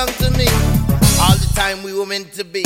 belong to me. All the time we were meant to be.